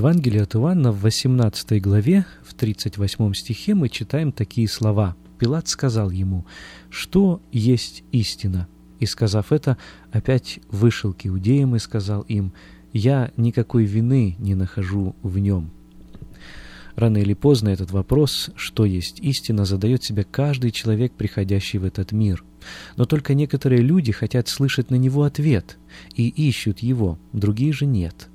Евангелии от Иоанна в 18 главе, в 38 стихе мы читаем такие слова. Пилат сказал ему, «Что есть истина?» И, сказав это, опять вышел к иудеям и сказал им, «Я никакой вины не нахожу в нем». Рано или поздно этот вопрос, что есть истина, задает себе каждый человек, приходящий в этот мир. Но только некоторые люди хотят слышать на него ответ и ищут его, другие же нет.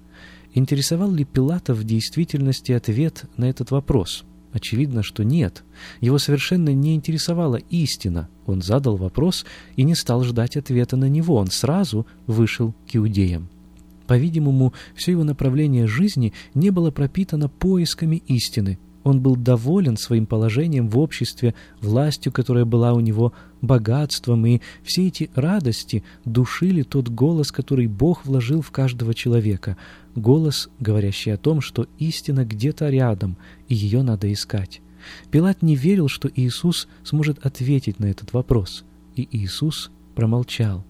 Интересовал ли Пилата в действительности ответ на этот вопрос? Очевидно, что нет. Его совершенно не интересовала истина. Он задал вопрос и не стал ждать ответа на него. Он сразу вышел к иудеям. По-видимому, все его направление жизни не было пропитано поисками истины. Он был доволен своим положением в обществе, властью, которая была у него, богатством, и все эти радости душили тот голос, который Бог вложил в каждого человека. Голос, говорящий о том, что истина где-то рядом, и ее надо искать. Пилат не верил, что Иисус сможет ответить на этот вопрос, и Иисус промолчал.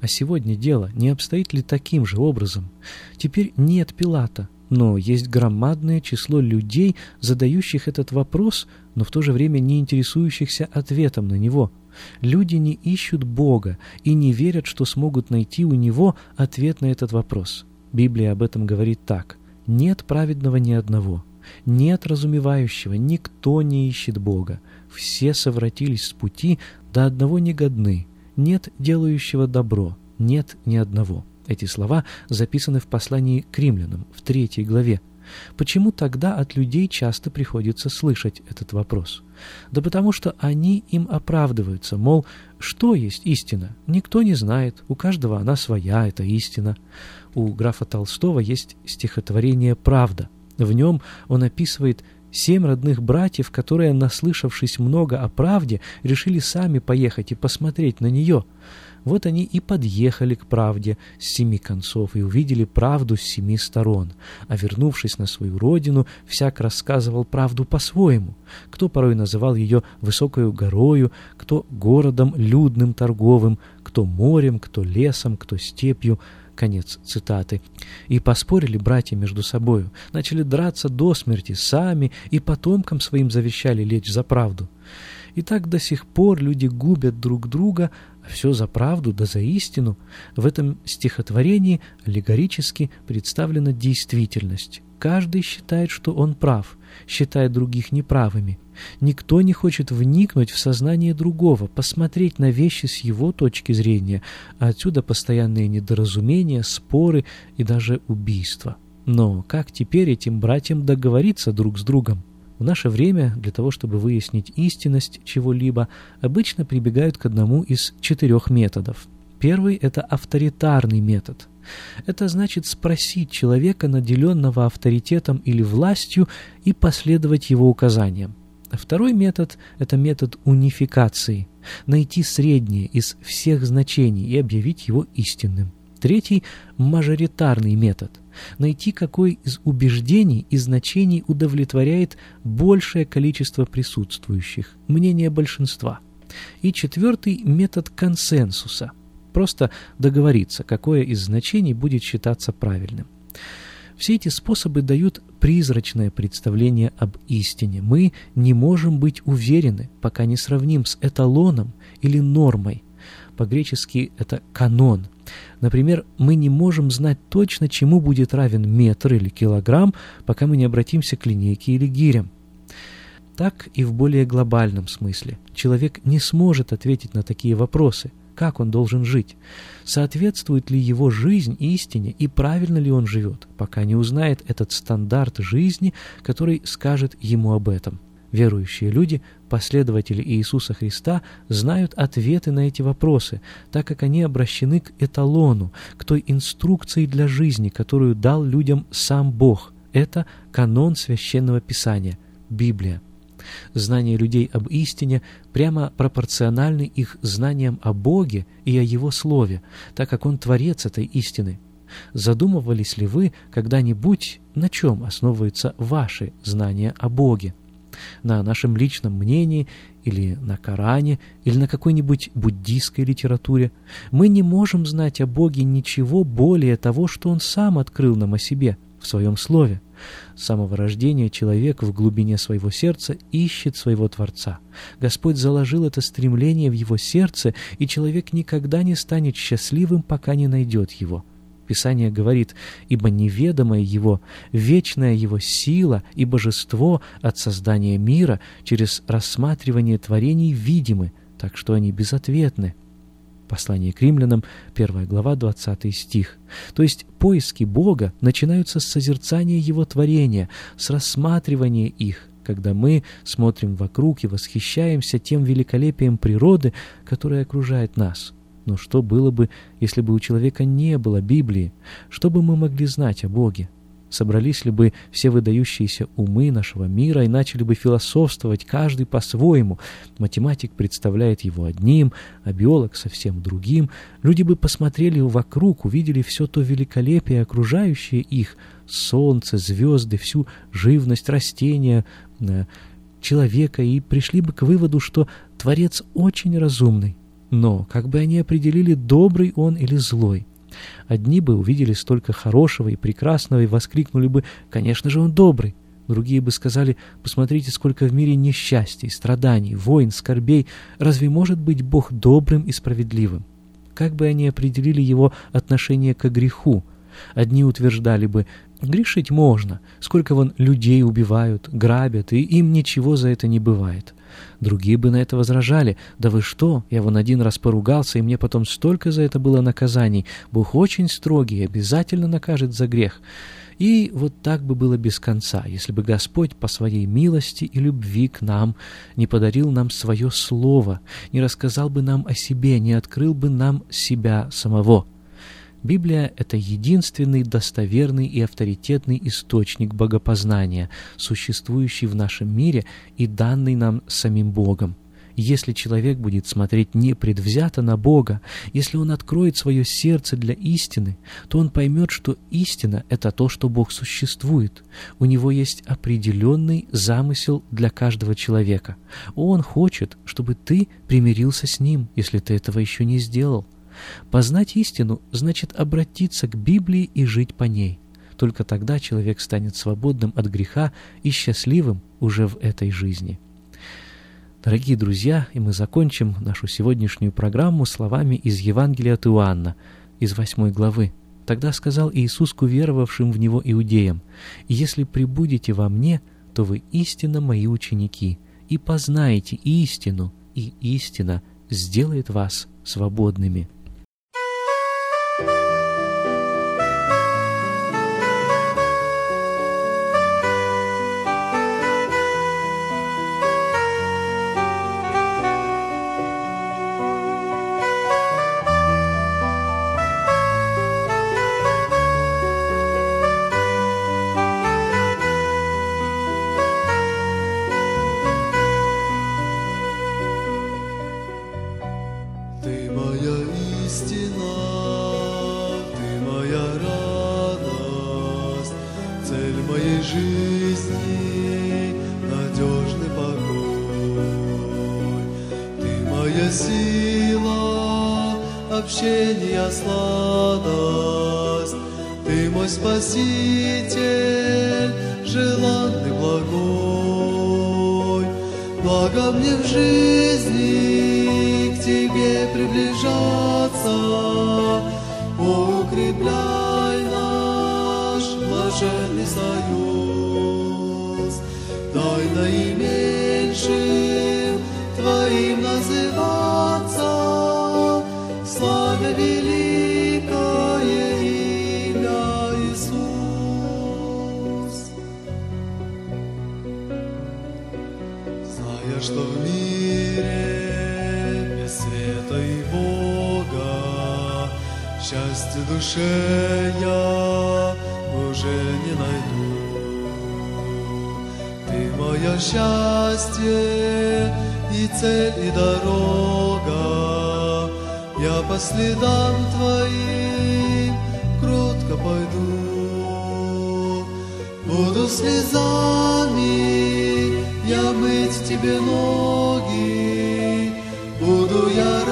А сегодня дело не обстоит ли таким же образом? Теперь нет Пилата, но есть громадное число людей, задающих этот вопрос, но в то же время не интересующихся ответом на него. Люди не ищут Бога и не верят, что смогут найти у Него ответ на этот вопрос. Библия об этом говорит так. «Нет праведного ни одного, нет разумевающего, никто не ищет Бога. Все совратились с пути, до одного негодны, нет делающего добро, нет ни одного». Эти слова записаны в послании к римлянам в третьей главе. Почему тогда от людей часто приходится слышать этот вопрос? Да потому что они им оправдываются, мол, что есть истина? Никто не знает, у каждого она своя, это истина. У графа Толстого есть стихотворение «Правда». В нем он описывает семь родных братьев, которые, наслышавшись много о правде, решили сами поехать и посмотреть на нее – вот они и подъехали к правде с семи концов и увидели правду с семи сторон. А вернувшись на свою родину, всяк рассказывал правду по-своему. Кто порой называл ее высокою горою, кто городом людным торговым, кто морем, кто лесом, кто степью. Конец цитаты. И поспорили братья между собою, начали драться до смерти сами и потомкам своим завещали лечь за правду. И так до сих пор люди губят друг друга, все за правду да за истину, в этом стихотворении аллегорически представлена действительность. Каждый считает, что он прав, считает других неправыми. Никто не хочет вникнуть в сознание другого, посмотреть на вещи с его точки зрения, а отсюда постоянные недоразумения, споры и даже убийства. Но как теперь этим братьям договориться друг с другом? В наше время для того, чтобы выяснить истинность чего-либо, обычно прибегают к одному из четырех методов. Первый – это авторитарный метод. Это значит спросить человека, наделенного авторитетом или властью, и последовать его указаниям. второй метод – это метод унификации – найти среднее из всех значений и объявить его истинным. Третий – мажоритарный метод – найти, какой из убеждений и значений удовлетворяет большее количество присутствующих, мнение большинства. И четвертый – метод консенсуса – просто договориться, какое из значений будет считаться правильным. Все эти способы дают призрачное представление об истине. Мы не можем быть уверены, пока не сравним с эталоном или нормой – по-гречески это канон. Например, мы не можем знать точно, чему будет равен метр или килограмм, пока мы не обратимся к линейке или гирям. Так и в более глобальном смысле. Человек не сможет ответить на такие вопросы. Как он должен жить? Соответствует ли его жизнь истине и правильно ли он живет, пока не узнает этот стандарт жизни, который скажет ему об этом. Верующие люди, последователи Иисуса Христа, знают ответы на эти вопросы, так как они обращены к эталону, к той инструкции для жизни, которую дал людям сам Бог. Это канон Священного Писания, Библия. Знание людей об истине прямо пропорциональны их знаниям о Боге и о Его Слове, так как Он творец этой истины. Задумывались ли вы когда-нибудь, на чем основываются ваши знания о Боге? на нашем личном мнении или на Коране, или на какой-нибудь буддийской литературе. Мы не можем знать о Боге ничего более того, что Он сам открыл нам о себе в Своем Слове. С самого рождения человек в глубине своего сердца ищет своего Творца. Господь заложил это стремление в его сердце, и человек никогда не станет счастливым, пока не найдет его. Писание говорит, «Ибо неведомая Его, вечная Его сила и божество от создания мира через рассматривание творений видимы, так что они безответны». Послание к римлянам, 1 глава, 20 стих. То есть поиски Бога начинаются с созерцания Его творения, с рассматривания их, когда мы смотрим вокруг и восхищаемся тем великолепием природы, которая окружает нас – но что было бы, если бы у человека не было Библии? Что бы мы могли знать о Боге? Собрались ли бы все выдающиеся умы нашего мира и начали бы философствовать каждый по-своему? Математик представляет его одним, а биолог совсем другим. Люди бы посмотрели вокруг, увидели все то великолепие, окружающее их, солнце, звезды, всю живность растения, э, человека, и пришли бы к выводу, что Творец очень разумный, но как бы они определили, добрый он или злой? Одни бы увидели столько хорошего и прекрасного и воскликнули бы «Конечно же он добрый!» Другие бы сказали «Посмотрите, сколько в мире несчастий, страданий, войн, скорбей! Разве может быть Бог добрым и справедливым?» Как бы они определили его отношение к греху? Одни утверждали бы «Грешить можно, сколько вон людей убивают, грабят, и им ничего за это не бывает». Другие бы на это возражали. «Да вы что? Я вон один раз поругался, и мне потом столько за это было наказаний. Бог очень строгий обязательно накажет за грех». И вот так бы было без конца, если бы Господь по своей милости и любви к нам не подарил нам свое слово, не рассказал бы нам о себе, не открыл бы нам себя самого. Библия — это единственный достоверный и авторитетный источник богопознания, существующий в нашем мире и данный нам самим Богом. Если человек будет смотреть непредвзято на Бога, если он откроет свое сердце для истины, то он поймет, что истина — это то, что Бог существует. У него есть определенный замысел для каждого человека. Он хочет, чтобы ты примирился с Ним, если ты этого еще не сделал. Познать истину значит обратиться к Библии и жить по ней. Только тогда человек станет свободным от греха и счастливым уже в этой жизни. Дорогие друзья, и мы закончим нашу сегодняшнюю программу словами из Евангелия от Иоанна, из восьмой главы. Тогда сказал Иисус к уверовавшим в Него иудеям, «Если прибудете во Мне, то вы истинно Мои ученики, и познаете истину, и истина сделает вас свободными». Общения сладость. Ты мой Спаситель, желанный благой. Благо мне в жизни блаженный союз. Наименьшим Твоим счастье душе я уже не найду. Ты мое счастье и цель, и дорога, я по следам Твоим кротко пойду. Буду слезами я мыть тебе ноги, буду я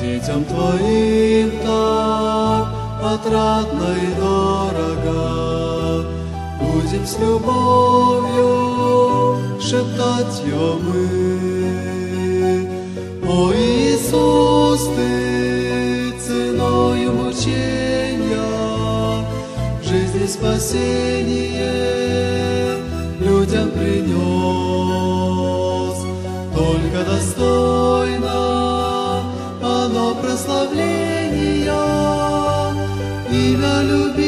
Детям Твоим так отрадно и дорого, будем с любовью шептать его мы. О Иисус, Ты ценою мучения жизни спасение людям принес. Только достойно оно прославления, имя любимое